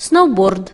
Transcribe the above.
сноуборд.